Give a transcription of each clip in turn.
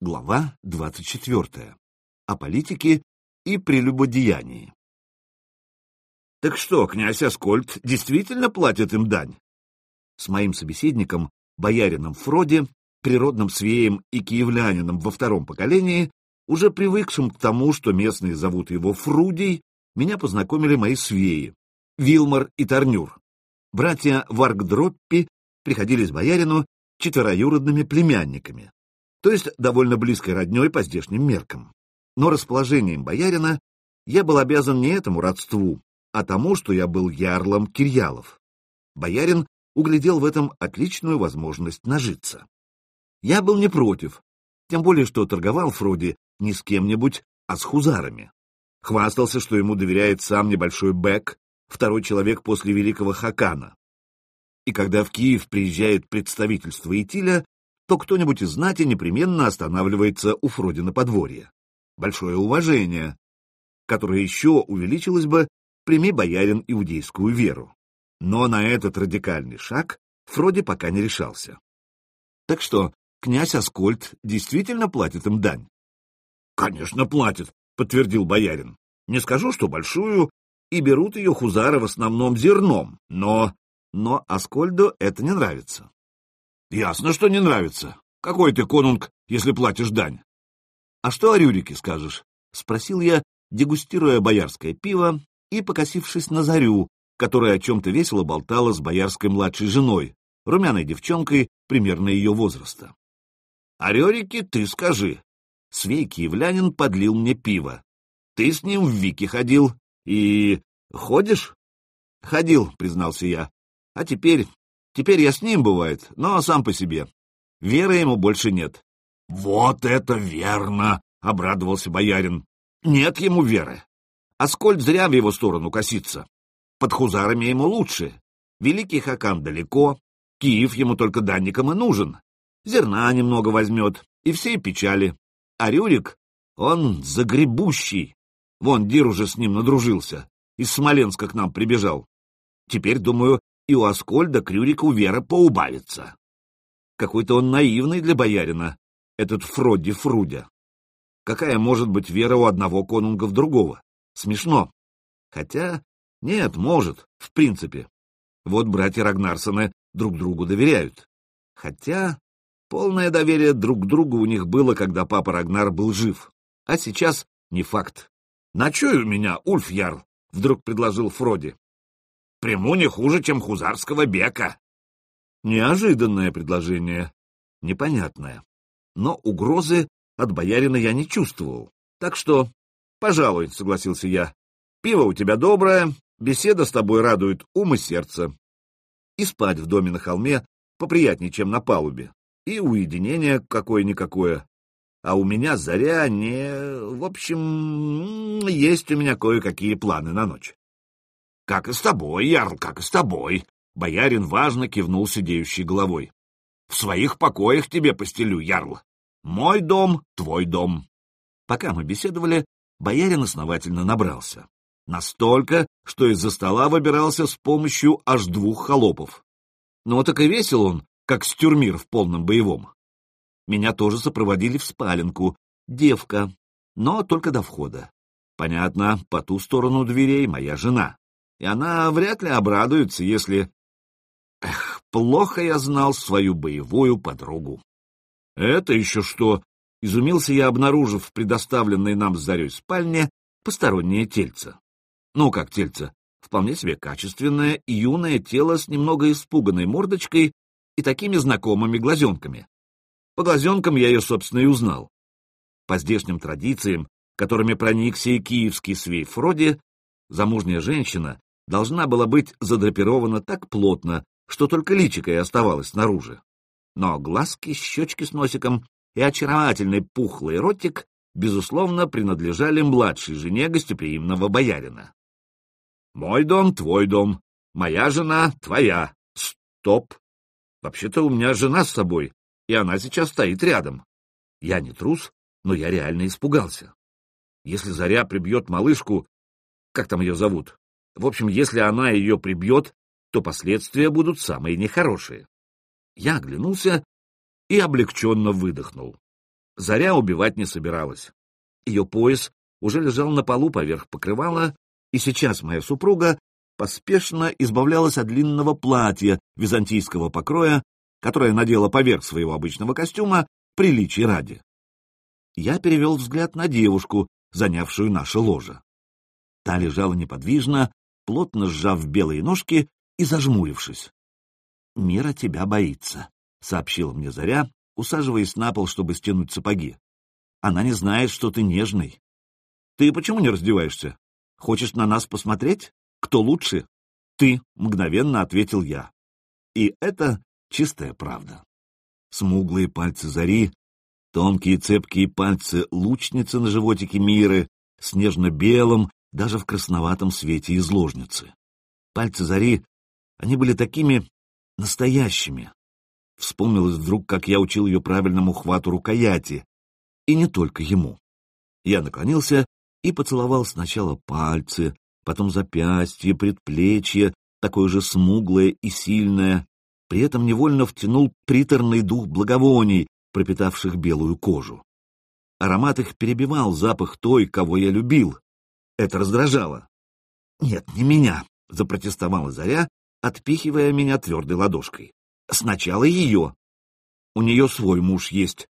Глава 24. О политике и прелюбодеянии. Так что, князь Аскольд действительно платит им дань? С моим собеседником, боярином Фроди, природным свеем и киевлянином во втором поколении, уже привыкшим к тому, что местные зовут его Фрудий, меня познакомили мои свеи, Вилмар и Торнюр. Братья Варгдроппи приходились боярину четвероюродными племянниками то есть довольно близкой родней по здешним меркам. Но расположением боярина я был обязан не этому родству, а тому, что я был ярлом Кирьялов. Боярин углядел в этом отличную возможность нажиться. Я был не против, тем более, что торговал Фроди не с кем-нибудь, а с хузарами. Хвастался, что ему доверяет сам небольшой Бек, второй человек после великого Хакана. И когда в Киев приезжает представительство Итиля, то кто-нибудь из знати непременно останавливается у Фродина подворья. Большое уважение, которое еще увеличилось бы, прими боярин иудейскую веру. Но на этот радикальный шаг Фроди пока не решался. Так что, князь Аскольд действительно платит им дань? — Конечно, платит, — подтвердил боярин. — Не скажу, что большую, и берут ее хузары в основном зерном, но... Но Аскольду это не нравится. Ясно, что не нравится. Какой ты конунг, если платишь дань? А что о Рюрике скажешь? Спросил я, дегустируя боярское пиво и покосившись на Зарю, которая о чем-то весело болтала с боярской младшей женой, румяной девчонкой примерно ее возраста. — О Рюрике ты скажи. Свей киевлянин подлил мне пиво. Ты с ним в Вики ходил и... ходишь? — Ходил, признался я. А теперь Теперь я с ним, бывает, но сам по себе. Веры ему больше нет. — Вот это верно! — обрадовался боярин. — Нет ему веры. Аскольд зря в его сторону косится. Под хузарами ему лучше. Великий Хакан далеко, Киев ему только данником и нужен. Зерна немного возьмет, и все печали. А Рюрик, он загребущий. Вон Дир уже с ним надружился, из Смоленска к нам прибежал. Теперь, думаю, и у Аскольда Крюрику вера поубавится. Какой-то он наивный для боярина, этот Фродди Фрудя. Какая может быть вера у одного конунга в другого? Смешно. Хотя, нет, может, в принципе. Вот братья Рагнарсоны друг другу доверяют. Хотя, полное доверие друг к другу у них было, когда папа Рагнар был жив. А сейчас не факт. «Ночуй у меня, Ульф Ярл», — вдруг предложил Фроди приму не хуже, чем хузарского бека. Неожиданное предложение, непонятное. Но угрозы от боярина я не чувствовал. Так что, пожалуй, согласился я. Пиво у тебя доброе, беседа с тобой радует ум и сердце. И спать в доме на холме поприятнее, чем на палубе. И уединение какое-никакое. А у меня заря не... В общем, есть у меня кое-какие планы на ночь. Как и с тобой, Ярл, как и с тобой. Боярин важно кивнул сидеющей головой. В своих покоях тебе постелю, Ярл. Мой дом — твой дом. Пока мы беседовали, боярин основательно набрался. Настолько, что из-за стола выбирался с помощью аж двух холопов. Ну так и весел он, как стюрмир в полном боевом. Меня тоже сопроводили в спаленку, девка, но только до входа. Понятно, по ту сторону дверей моя жена и она вряд ли обрадуется, если... Эх, плохо я знал свою боевую подругу. Это еще что? Изумился я, обнаружив в предоставленной нам с Зарей спальне постороннее тельце. Ну, как тельце? Вполне себе качественное юное тело с немного испуганной мордочкой и такими знакомыми глазенками. По глазенкам я ее, собственно, и узнал. По здешним традициям, которыми проникся и киевский свей Фроди, замужняя женщина должна была быть задрапирована так плотно, что только личико и оставалось снаружи. Но глазки, щечки с носиком и очаровательный пухлый ротик, безусловно, принадлежали младшей жене гостеприимного боярина. «Мой дом — твой дом, моя жена — твоя. Стоп! Вообще-то у меня жена с собой, и она сейчас стоит рядом. Я не трус, но я реально испугался. Если Заря прибьет малышку, как там ее зовут, в общем, если она ее прибьет, то последствия будут самые нехорошие. Я оглянулся и облегченно выдохнул. Заря убивать не собиралась. Ее пояс уже лежал на полу поверх покрывала, и сейчас моя супруга поспешно избавлялась от длинного платья византийского покроя, которое надела поверх своего обычного костюма, приличий ради. Я перевел взгляд на девушку, занявшую наше ложе. Та лежала неподвижно, плотно сжав белые ножки и зажмурившись. «Мира тебя боится», — сообщила мне Заря, усаживаясь на пол, чтобы стянуть сапоги. «Она не знает, что ты нежный. Ты почему не раздеваешься? Хочешь на нас посмотреть? Кто лучше?» «Ты», — мгновенно ответил я. И это чистая правда. Смуглые пальцы Зари, тонкие цепкие пальцы лучницы на животике Миры, снежно-белым, даже в красноватом свете изложницы. Пальцы Зари, они были такими настоящими. Вспомнилось вдруг, как я учил ее правильному хвату рукояти, и не только ему. Я наклонился и поцеловал сначала пальцы, потом запястье, предплечье, такое же смуглое и сильное, при этом невольно втянул приторный дух благовоний, пропитавших белую кожу. Аромат их перебивал запах той, кого я любил. Это раздражало. «Нет, не меня», — запротестовала Заря, отпихивая меня твердой ладошкой. Сначала ее. У нее свой муж есть.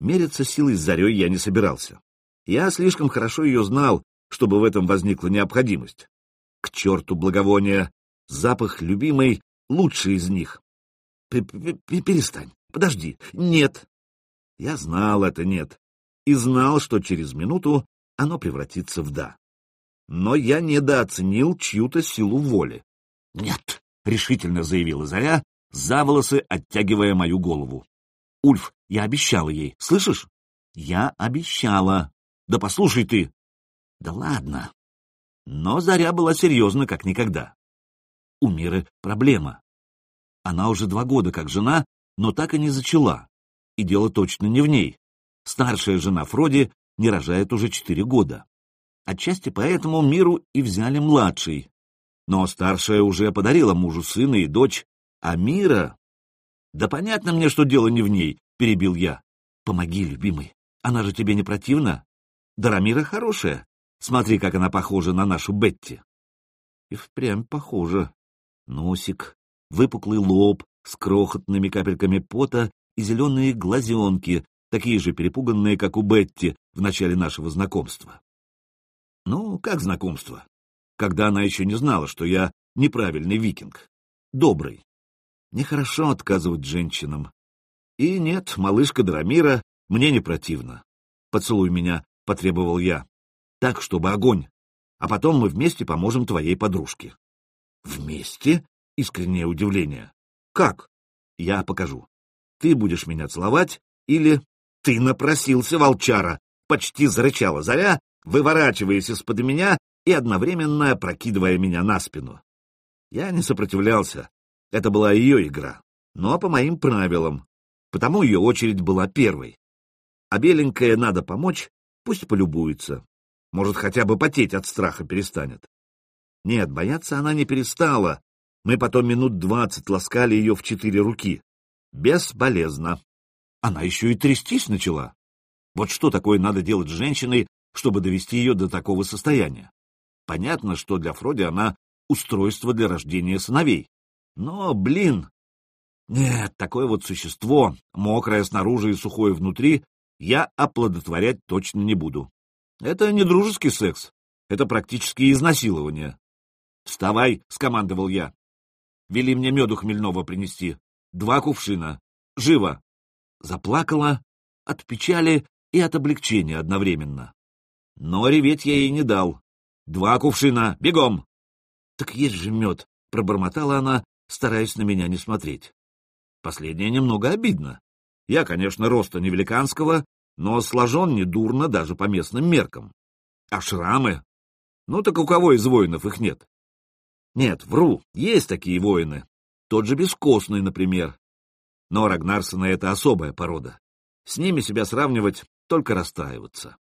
Мериться силой с зарей я не собирался. Я слишком хорошо ее знал, чтобы в этом возникла необходимость. К черту благовония! Запах любимый — лучший из них. П -п -п Перестань, подожди. Нет. Я знал это нет. И знал, что через минуту оно превратится в «да». Но я недооценил чью-то силу воли. «Нет», — решительно заявила Заря, за волосы оттягивая мою голову. «Ульф, я обещала ей, слышишь? Я обещала. Да послушай ты!» «Да ладно!» Но Заря была серьезна, как никогда. У Миры проблема. Она уже два года как жена, но так и не зачала. И дело точно не в ней. Старшая жена Фроди не рожает уже четыре года. Отчасти поэтому Миру и взяли младший. Но старшая уже подарила мужу сына и дочь, а Мира... Да понятно мне, что дело не в ней, перебил я. Помоги, любимый. Она же тебе не противна? Дарамира хорошая. Смотри, как она похожа на нашу Бетти. И впрямь похожа. Носик, выпуклый лоб с крохотными капельками пота и зеленые глазенки, такие же перепуганные, как у Бетти в начале нашего знакомства. Ну, как знакомство? Когда она еще не знала, что я неправильный викинг. Добрый. Нехорошо отказывать женщинам. И нет, малышка Драмира, мне не противно. Поцелуй меня, — потребовал я. Так, чтобы огонь. А потом мы вместе поможем твоей подружке. Вместе? Искреннее удивление. Как? Я покажу. Ты будешь меня целовать или... Ты напросился, волчара! Почти зарычала Заря, выворачиваясь из-под меня и одновременно опрокидывая меня на спину. Я не сопротивлялся, это была ее игра, но по моим правилам, потому ее очередь была первой. А беленькая надо помочь, пусть полюбуется. Может, хотя бы потеть от страха перестанет. Нет, бояться она не перестала. Мы потом минут двадцать ласкали ее в четыре руки. Бесполезно. Она еще и трястись начала. Вот что такое надо делать с женщиной, чтобы довести ее до такого состояния? Понятно, что для Фроди она устройство для рождения сыновей. Но, блин, нет, такое вот существо, мокрое снаружи и сухое внутри, я оплодотворять точно не буду. Это не дружеский секс, это практически изнасилование. «Вставай!» — скомандовал я. «Вели мне меду хмельного принести. Два кувшина. Живо!» Заплакала от печали и от облегчения одновременно. Но реветь я ей не дал. «Два кувшина! Бегом!» «Так есть же мед!» — пробормотала она, стараясь на меня не смотреть. Последнее немного обидно. Я, конечно, роста не великанского, но сложен недурно даже по местным меркам. А шрамы? Ну так у кого из воинов их нет? Нет, вру, есть такие воины. Тот же Бескостный, например. Но Рагнарсона — это особая порода. С ними себя сравнивать — только расстраиваться.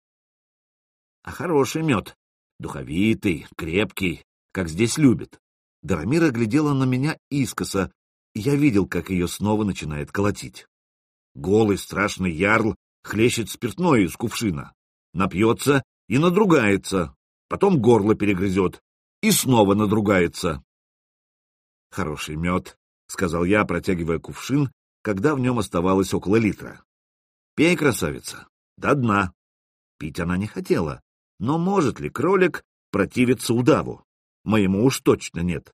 А хороший мед, духовитый, крепкий, как здесь любят. Дарамира глядела на меня искоса, и я видел, как ее снова начинает колотить. Голый страшный ярл хлещет спиртное из кувшина, напьется и надругается, потом горло перегрызет и снова надругается. Хороший мед, — сказал я, протягивая кувшин, когда в нем оставалось около литра. Пей, красавица, до дна. Пить она не хотела, но может ли кролик противиться удаву? Моему уж точно нет.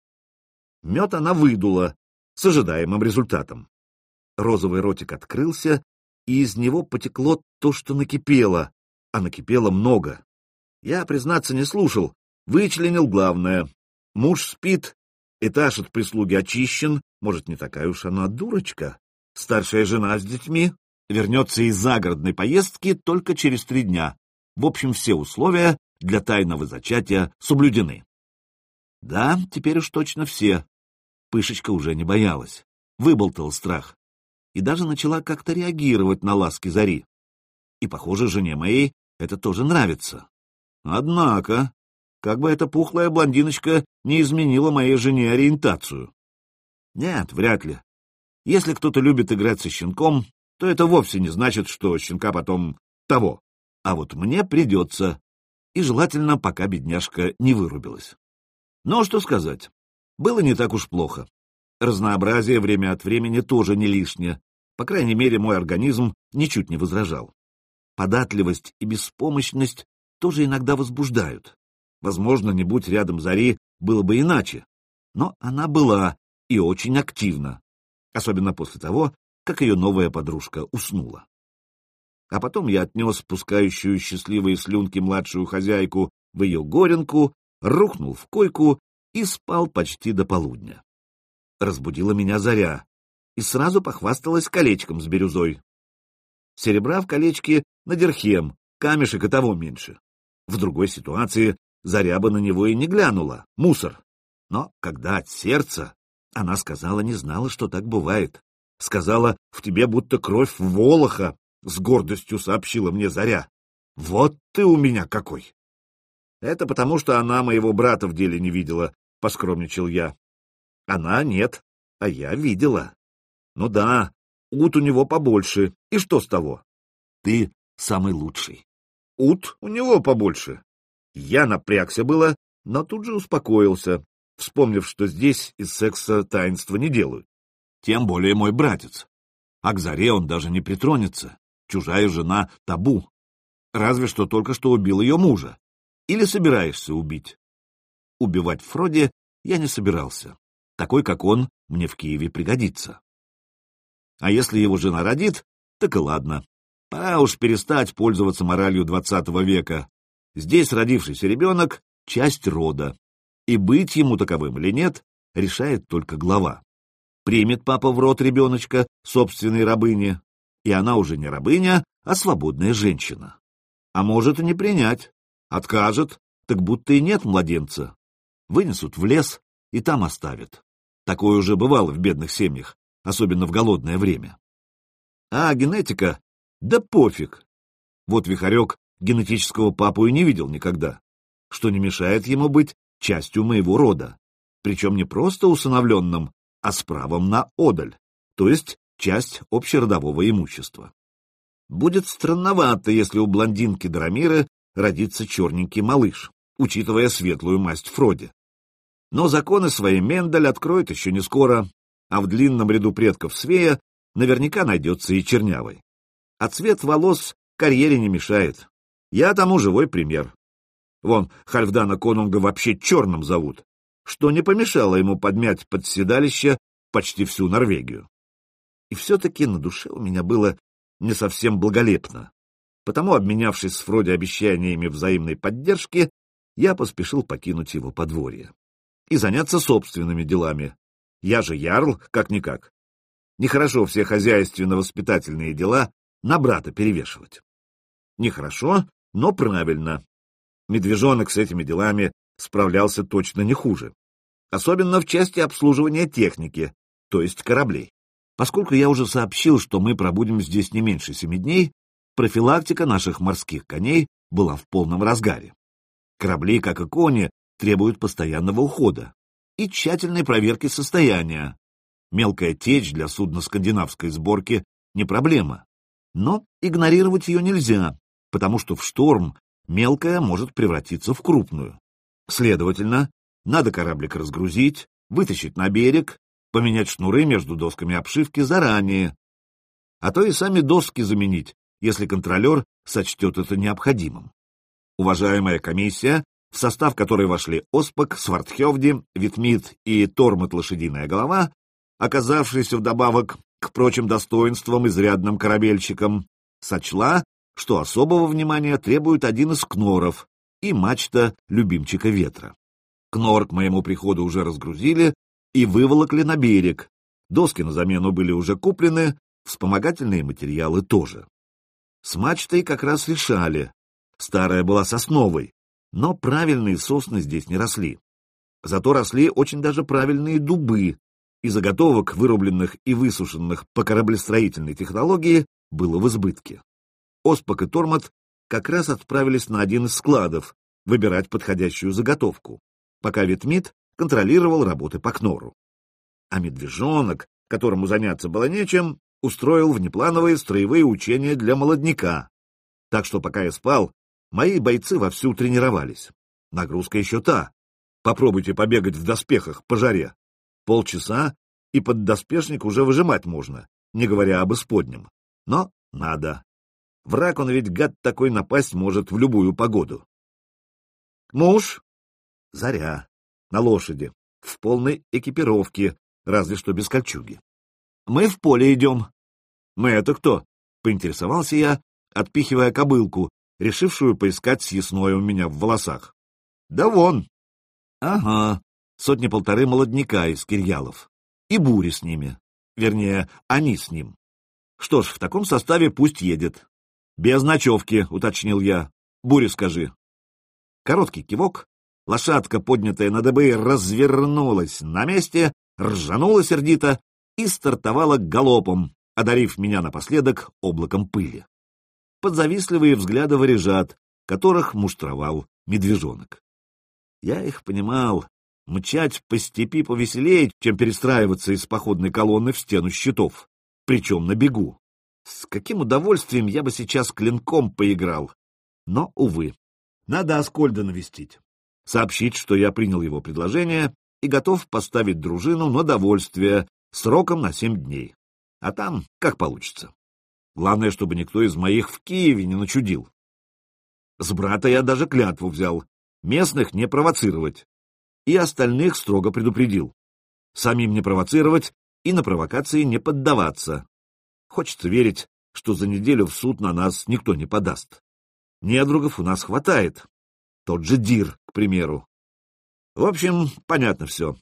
Мед она выдула с ожидаемым результатом. Розовый ротик открылся, и из него потекло то, что накипело, а накипело много. Я, признаться, не слушал, вычленил главное. Муж спит, этаж от прислуги очищен, может, не такая уж она дурочка. Старшая жена с детьми вернется из загородной поездки только через три дня. В общем, все условия для тайного зачатия соблюдены. Да, теперь уж точно все. Пышечка уже не боялась, выболтал страх и даже начала как-то реагировать на ласки Зари. И, похоже, жене моей это тоже нравится. Однако, как бы эта пухлая блондиночка не изменила моей жене ориентацию. Нет, вряд ли. Если кто-то любит играть со щенком, то это вовсе не значит, что щенка потом того. А вот мне придется. И желательно, пока бедняжка не вырубилась. Но что сказать, было не так уж плохо. Разнообразие время от времени тоже не лишнее. По крайней мере, мой организм ничуть не возражал. Податливость и беспомощность тоже иногда возбуждают. Возможно, не будь рядом Зари, было бы иначе. Но она была и очень активна, особенно после того, как ее новая подружка уснула. А потом я отнес спускающую счастливые слюнки младшую хозяйку в ее горенку рухнул в койку и спал почти до полудня. Разбудила меня заря и сразу похвасталась колечком с бирюзой. Серебра в колечке на дирхем, камешек и того меньше. В другой ситуации заря бы на него и не глянула, мусор. Но когда от сердца, она сказала, не знала, что так бывает. Сказала, в тебе будто кровь волоха, с гордостью сообщила мне заря. Вот ты у меня какой! Это потому, что она моего брата в деле не видела, — поскромничал я. Она нет, а я видела. Ну да, ут у него побольше, и что с того? Ты самый лучший. Ут у него побольше. Я напрягся было, но тут же успокоился, вспомнив, что здесь из секса таинства не делают. Тем более мой братец. А к заре он даже не притронется. Чужая жена — табу. Разве что только что убил ее мужа. Или собираешься убить? Убивать Фроди я не собирался. Такой, как он, мне в Киеве пригодится. А если его жена родит, так и ладно. Пора уж перестать пользоваться моралью двадцатого века. Здесь родившийся ребенок — часть рода. И быть ему таковым или нет, решает только глава. Примет папа в рот ребеночка собственной рабыни, и она уже не рабыня, а свободная женщина. А может и не принять. Откажет, так будто и нет младенца. Вынесут в лес и там оставят. Такое уже бывало в бедных семьях, особенно в голодное время. А генетика? Да пофиг. Вот Вихарек генетического папу и не видел никогда, что не мешает ему быть частью моего рода, причем не просто усыновленным, а с правом на одаль, то есть часть общеродового имущества. Будет странновато, если у блондинки Драмира родится черненький малыш, учитывая светлую масть Фроди. Но законы свои Мендель откроет еще не скоро, а в длинном ряду предков Свея наверняка найдется и чернявый. А цвет волос карьере не мешает. Я тому живой пример. Вон, Хальфдана Конунга вообще черным зовут, что не помешало ему подмять под седалище почти всю Норвегию. И все-таки на душе у меня было не совсем благолепно. Потому, обменявшись с Фроди обещаниями взаимной поддержки, я поспешил покинуть его подворье и заняться собственными делами. Я же ярл, как-никак. Нехорошо все хозяйственно-воспитательные дела на брата перевешивать. Нехорошо, но правильно. Медвежонок с этими делами справлялся точно не хуже. Особенно в части обслуживания техники, то есть кораблей. Поскольку я уже сообщил, что мы пробудем здесь не меньше семи дней, профилактика наших морских коней была в полном разгаре. Корабли, как и кони, требуют постоянного ухода и тщательной проверки состояния. Мелкая течь для судна скандинавской сборки не проблема. Но игнорировать ее нельзя, потому что в шторм мелкая может превратиться в крупную. Следовательно, надо кораблик разгрузить, вытащить на берег, поменять шнуры между досками обшивки заранее, а то и сами доски заменить, если контролер сочтет это необходимым. Уважаемая комиссия, в состав которой вошли Оспак, Свартхевди, Витмит и Тормот Лошадиная Голова, оказавшийся вдобавок к прочим достоинствам изрядным корабельщикам, сочла, что особого внимания требует один из кноров и мачта любимчика ветра. Кнор к моему приходу уже разгрузили и выволокли на берег. Доски на замену были уже куплены, вспомогательные материалы тоже. С мачтой как раз решали. Старая была сосновой, но правильные сосны здесь не росли. Зато росли очень даже правильные дубы, и заготовок, вырубленных и высушенных по кораблестроительной технологии, было в избытке. Оспак и Тормот как раз отправились на один из складов выбирать подходящую заготовку, пока Витмит контролировал работы по Кнору. А медвежонок, которому заняться было нечем, устроил внеплановые строевые учения для молодняка. Так что пока я спал, мои бойцы вовсю тренировались. Нагрузка еще та. Попробуйте побегать в доспехах по жаре. Полчаса, и поддоспешник уже выжимать можно, не говоря об исподнем. Но надо. Враг он ведь, гад такой, напасть может в любую погоду. Муж? Заря. На лошади. В полной экипировке, разве что без кольчуги. Мы в поле идем. Мы это кто? Поинтересовался я, отпихивая кобылку, решившую поискать съестное у меня в волосах. Да вон. Ага, сотни-полторы молодняка из кирьялов. И бури с ними. Вернее, они с ним. Что ж, в таком составе пусть едет. Без ночевки, уточнил я. Бури скажи. Короткий кивок. Лошадка, поднятая на дыбы, развернулась на месте, ржанула сердито и стартовала галопом, одарив меня напоследок облаком пыли. Под завистливые взгляды варежат, которых муштровал медвежонок. Я их понимал. Мчать по степи повеселее, чем перестраиваться из походной колонны в стену щитов, причем на бегу. С каким удовольствием я бы сейчас клинком поиграл. Но, увы, надо Аскольда навестить. Сообщить, что я принял его предложение и готов поставить дружину на довольствие сроком на семь дней. А там как получится. Главное, чтобы никто из моих в Киеве не начудил. С брата я даже клятву взял. Местных не провоцировать. И остальных строго предупредил. Самим не провоцировать и на провокации не поддаваться. Хочется верить, что за неделю в суд на нас никто не подаст. Недругов у нас хватает. Тот же Дир, к примеру. В общем, понятно все.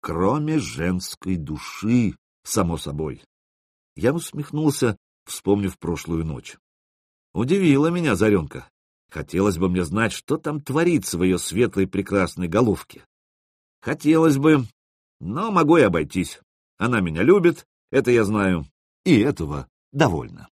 Кроме женской души, само собой. Я усмехнулся, вспомнив прошлую ночь. Удивила меня Заренка. Хотелось бы мне знать, что там творится в ее светлой прекрасной головке. Хотелось бы, но могу и обойтись. Она меня любит, это я знаю, и этого довольно.